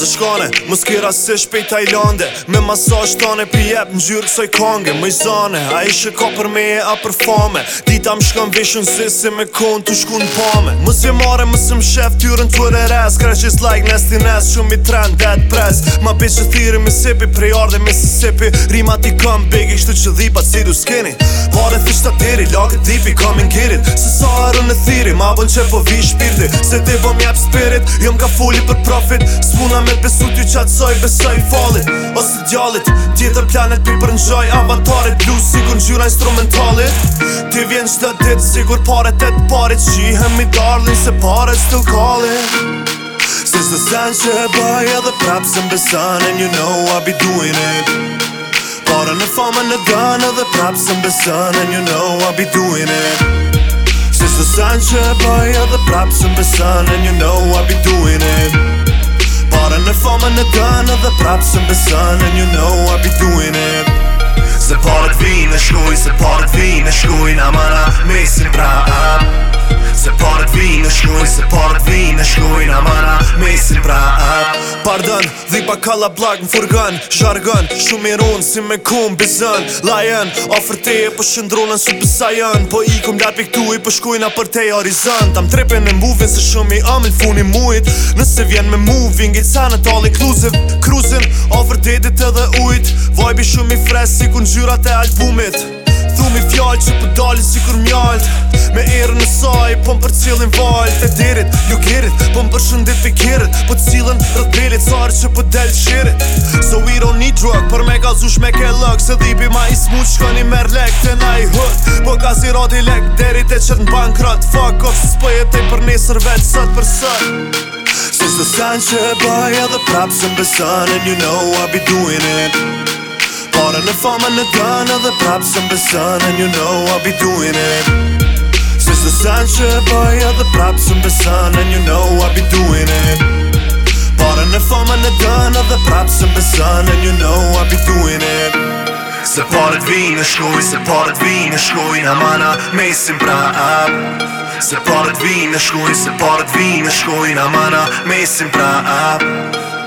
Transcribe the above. se shkone, Mës kira se shpej Tajlande Me masaj tane pi jep në gjyrë kësoj kange Më i zane, a ishe ka për meje a për fame Dita më shkan vishën si se me konë të shku në pame Mës vjemare, mës më shef tyrën të e res Kre që like, nesti nes, shumë i trend, dead press Ma bitch që thiri me sipi, prej arde me si sipi Rima ti këm, big i shtu që dhipa si du skinny Pare fisht të tiri, lakë e dipi, kom in girit Se sa arën e thiri, ma bën që po vi shpirti Se ti vëm po jep spirit, jëm ka fulli për profit S'puna me besu ty qatësoj Besoj falit, ose djallit Tjetër planet pi për njëj Avatarit, blues, sigur në gjyra instrumentalit Ti vjen qdo dit, sigur pare të të parit Qihem i darlin, se pare still callin kallit Se së sen që e bëj edhe prap se mbesan And you know I be doing it Para në fama në dan edhe prap se mbesan And you know I be doing it Se së sen që e baj edhe prap se mbesan And you know I be doing it Bare në formën në gënë Dhe prapë së mbesën And you know I'll be doing it Se parët vinë në shkuin pa kalla blag më furgan Shargan, shumë i ronë si me kumë bizën Lajën, ofër te e po shëndronën Su pësa janë Po i kumë lapik tu i po shkujna për te i horizon Tam trepen e muvin se shumë i amil funi mujt Nëse vjen me muvin, gejt sa në tali kluzim kruzin, ofër te dit e dhe ujt Vajbi shumë i fresh si ku në gjyrat e albumit Thu i fjallë që pëdallit po si kur mjallë Me erë në saj, po më për cilin val Të derit, ju gerit, po më përshëndit fikirit Po të cilin rëtbelit, sarë që po delë shirit So we don't need drug, për me ka zush me ke lëg Se dhipi ma i smut, shka një mer lek të na i hët Po ka si rati lek, derit e qëtë në bankrat Fuck off, së spëjet e për nesër vetë, sët për sët Since the signs që buy are edhe props and the sun and you know I'll be doing it Bought on the farm dënë, the gun are props the sun and you know I'll be doing it Cause the sun should buy all the props and the sun And you know I'll be doing it Pardon if I'm on the gun of the props and the sun And you know I'll be doing it Se parët vinë në shkoj, pra se parët vinë në shkoj Nga mana mesin prap Se parët vinë në shkoj, se parët vinë në shkoj Nga mana mesin prap